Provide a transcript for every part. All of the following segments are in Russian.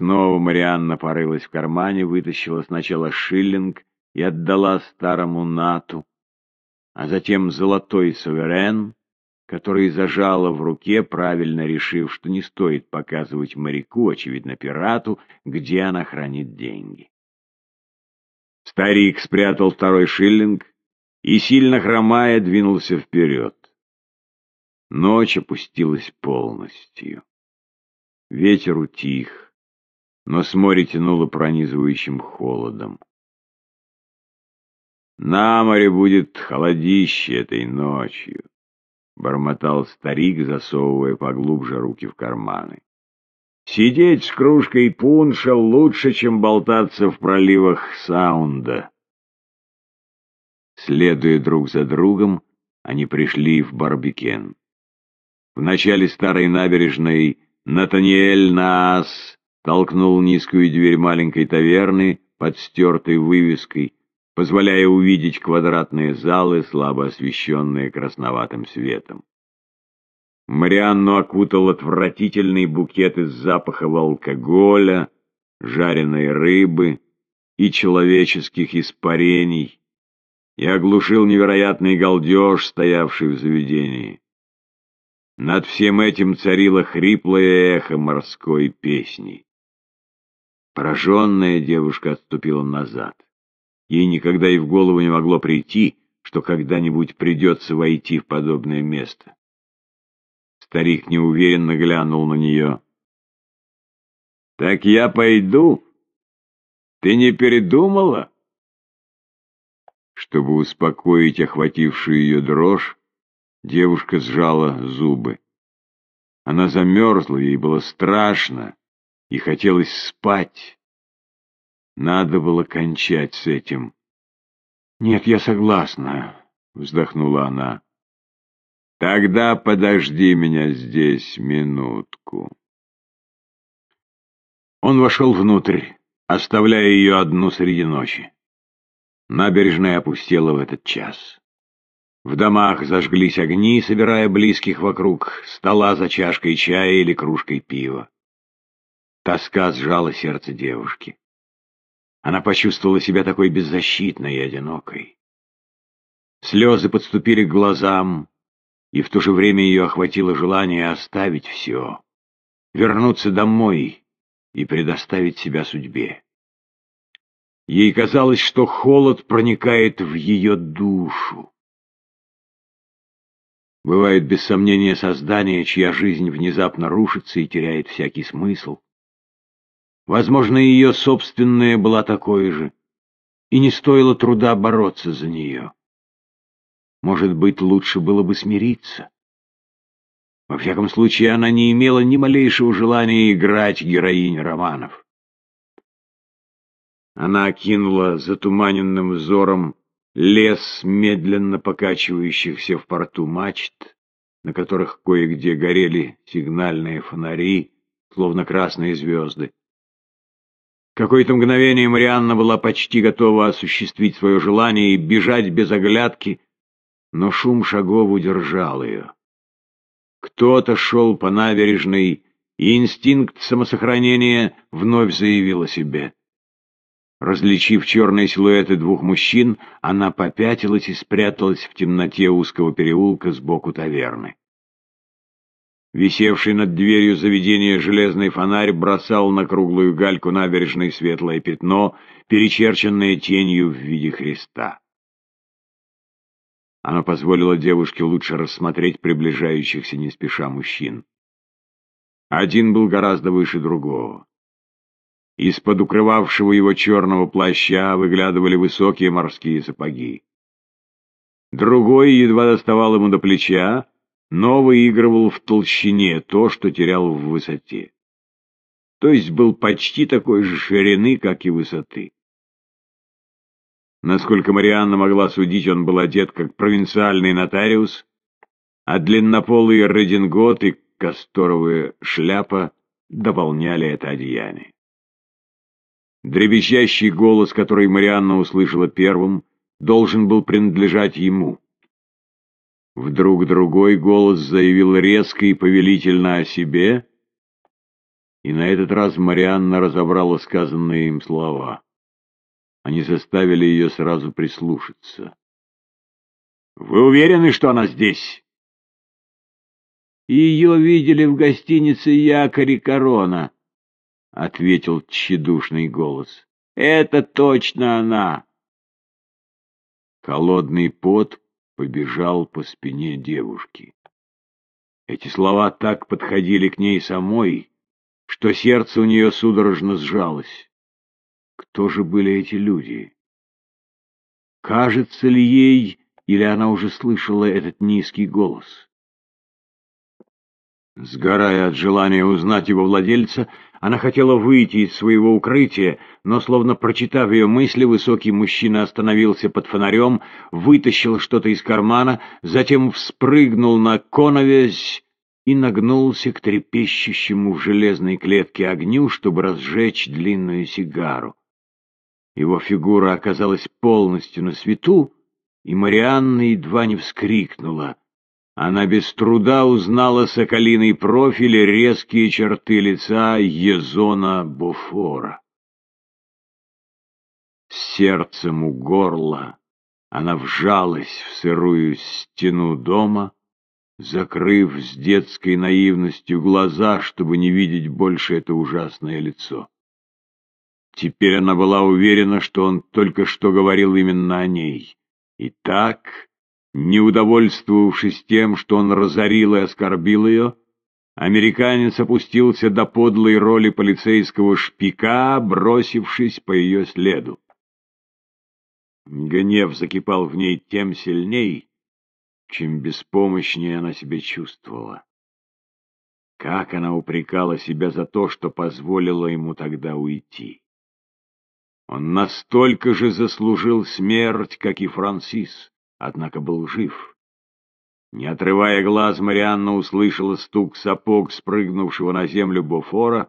Снова Марианна порылась в кармане, вытащила сначала шиллинг и отдала старому Нату, а затем золотой суверен, который зажала в руке, правильно решив, что не стоит показывать моряку, очевидно пирату, где она хранит деньги. Старик спрятал второй шиллинг и, сильно хромая, двинулся вперед. Ночь опустилась полностью. Ветер утих, но с моря тянуло пронизывающим холодом. На море будет холодище этой ночью, — бормотал старик, засовывая поглубже руки в карманы. Сидеть с кружкой пунша лучше, чем болтаться в проливах Саунда. Следуя друг за другом, они пришли в Барбикен. В начале старой набережной Натаниэль Наас толкнул низкую дверь маленькой таверны под стертой вывеской, позволяя увидеть квадратные залы, слабо освещенные красноватым светом. Марианну окутал отвратительный букет из запахов алкоголя, жареной рыбы и человеческих испарений, и оглушил невероятный галдеж, стоявший в заведении. Над всем этим царило хриплое эхо морской песни. Пораженная девушка отступила назад. Ей никогда и в голову не могло прийти, что когда-нибудь придется войти в подобное место. Старик неуверенно глянул на нее. «Так я пойду? Ты не передумала?» Чтобы успокоить охватившую ее дрожь, девушка сжала зубы. Она замерзла, ей было страшно, и хотелось спать. Надо было кончать с этим. «Нет, я согласна», — вздохнула она. «Тогда подожди меня здесь минутку». Он вошел внутрь, оставляя ее одну среди ночи. Набережная опустела в этот час. В домах зажглись огни, собирая близких вокруг стола за чашкой чая или кружкой пива. Тоска сжала сердце девушки. Она почувствовала себя такой беззащитной и одинокой. Слезы подступили к глазам, и в то же время ее охватило желание оставить все, вернуться домой и предоставить себя судьбе. Ей казалось, что холод проникает в ее душу. Бывает без сомнения создание, чья жизнь внезапно рушится и теряет всякий смысл. Возможно, ее собственная была такой же, и не стоило труда бороться за нее. Может быть, лучше было бы смириться. Во всяком случае, она не имела ни малейшего желания играть героинь романов. Она окинула затуманенным взором лес медленно покачивающихся в порту мачт, на которых кое-где горели сигнальные фонари, словно красные звезды. Какое-то мгновение Марианна была почти готова осуществить свое желание и бежать без оглядки, но шум шагов удержал ее. Кто-то шел по набережной, и инстинкт самосохранения вновь заявил о себе. Различив черные силуэты двух мужчин, она попятилась и спряталась в темноте узкого переулка сбоку таверны. Висевший над дверью заведения железный фонарь бросал на круглую гальку набережной светлое пятно, перечерченное тенью в виде Христа. Оно позволило девушке лучше рассмотреть приближающихся не спеша мужчин. Один был гораздо выше другого. Из-под укрывавшего его черного плаща выглядывали высокие морские сапоги. Другой едва доставал ему до плеча, но выигрывал в толщине то, что терял в высоте. То есть был почти такой же ширины, как и высоты. Насколько Марианна могла судить, он был одет как провинциальный нотариус, а длиннополые редингот и касторовая шляпа дополняли это одеяние. Дребезжащий голос, который Марианна услышала первым, должен был принадлежать ему. Вдруг другой голос заявил резко и повелительно о себе, И на этот раз Марианна разобрала сказанные им слова. Они заставили ее сразу прислушаться. «Вы уверены, что она здесь?» «Ее видели в гостинице «Якорь и корона», — ответил тщедушный голос. «Это точно она!» Холодный пот побежал по спине девушки. Эти слова так подходили к ней самой, что сердце у нее судорожно сжалось. Кто же были эти люди? Кажется ли ей, или она уже слышала этот низкий голос? Сгорая от желания узнать его владельца, она хотела выйти из своего укрытия, но, словно прочитав ее мысли, высокий мужчина остановился под фонарем, вытащил что-то из кармана, затем вспрыгнул на коновязь и нагнулся к трепещущему в железной клетке огню, чтобы разжечь длинную сигару. Его фигура оказалась полностью на свету, и Марианна едва не вскрикнула. Она без труда узнала соколиный профиль и резкие черты лица Езона Буфора. Сердцем у горла она вжалась в сырую стену дома, закрыв с детской наивностью глаза, чтобы не видеть больше это ужасное лицо. Теперь она была уверена, что он только что говорил именно о ней. И так не удовольствовавшись тем, что он разорил и оскорбил ее, американец опустился до подлой роли полицейского шпика, бросившись по ее следу. Гнев закипал в ней тем сильней, чем беспомощнее она себя чувствовала. Как она упрекала себя за то, что позволила ему тогда уйти. Он настолько же заслужил смерть, как и Франсис однако был жив. Не отрывая глаз, Марианна услышала стук сапог, спрыгнувшего на землю Бофора,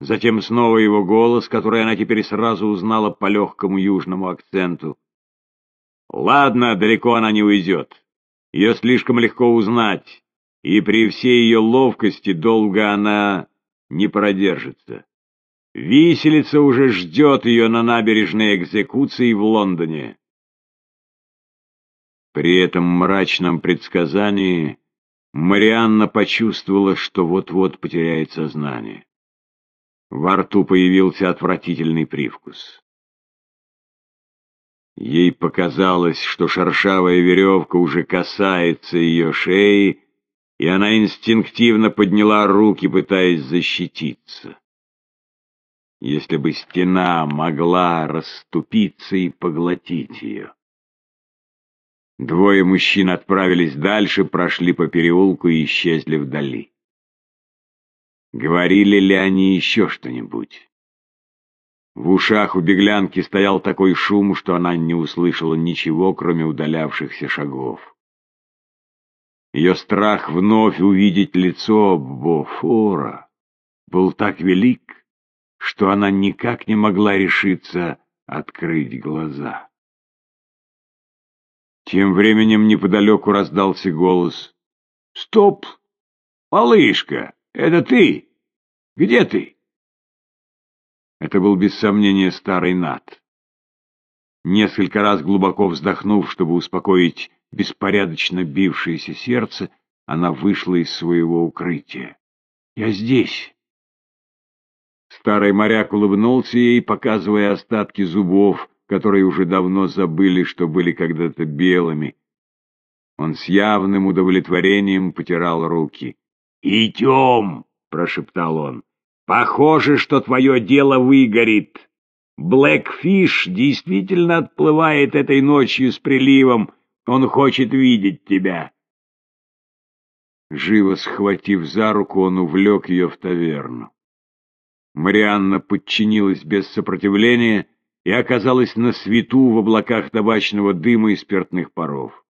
затем снова его голос, который она теперь сразу узнала по легкому южному акценту. «Ладно, далеко она не уйдет. Ее слишком легко узнать, и при всей ее ловкости долго она не продержится. Виселица уже ждет ее на набережной экзекуции в Лондоне. При этом мрачном предсказании Марианна почувствовала, что вот-вот потеряет сознание. Во рту появился отвратительный привкус. Ей показалось, что шершавая веревка уже касается ее шеи, и она инстинктивно подняла руки, пытаясь защититься. Если бы стена могла расступиться и поглотить ее. Двое мужчин отправились дальше, прошли по переулку и исчезли вдали. Говорили ли они еще что-нибудь? В ушах у беглянки стоял такой шум, что она не услышала ничего, кроме удалявшихся шагов. Ее страх вновь увидеть лицо Бофора был так велик, что она никак не могла решиться открыть глаза. Тем временем неподалеку раздался голос. «Стоп! Малышка, это ты? Где ты?» Это был без сомнения старый Нат. Несколько раз глубоко вздохнув, чтобы успокоить беспорядочно бившееся сердце, она вышла из своего укрытия. «Я здесь!» Старый моряк улыбнулся ей, показывая остатки зубов, которые уже давно забыли, что были когда-то белыми. Он с явным удовлетворением потирал руки. «Идем!» — прошептал он. «Похоже, что твое дело выгорит. Блэкфиш действительно отплывает этой ночью с приливом. Он хочет видеть тебя». Живо схватив за руку, он увлек ее в таверну. Марианна подчинилась без сопротивления и оказалась на свету в облаках табачного дыма и спиртных паров.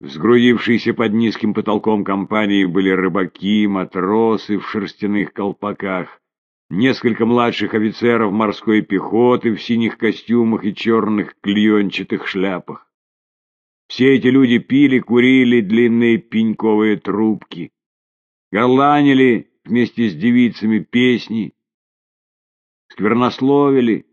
Сгрудившиеся под низким потолком компании были рыбаки, матросы в шерстяных колпаках, несколько младших офицеров морской пехоты в синих костюмах и черных клеенчатых шляпах. Все эти люди пили, курили длинные пеньковые трубки, горланили вместе с девицами песни, сквернословили,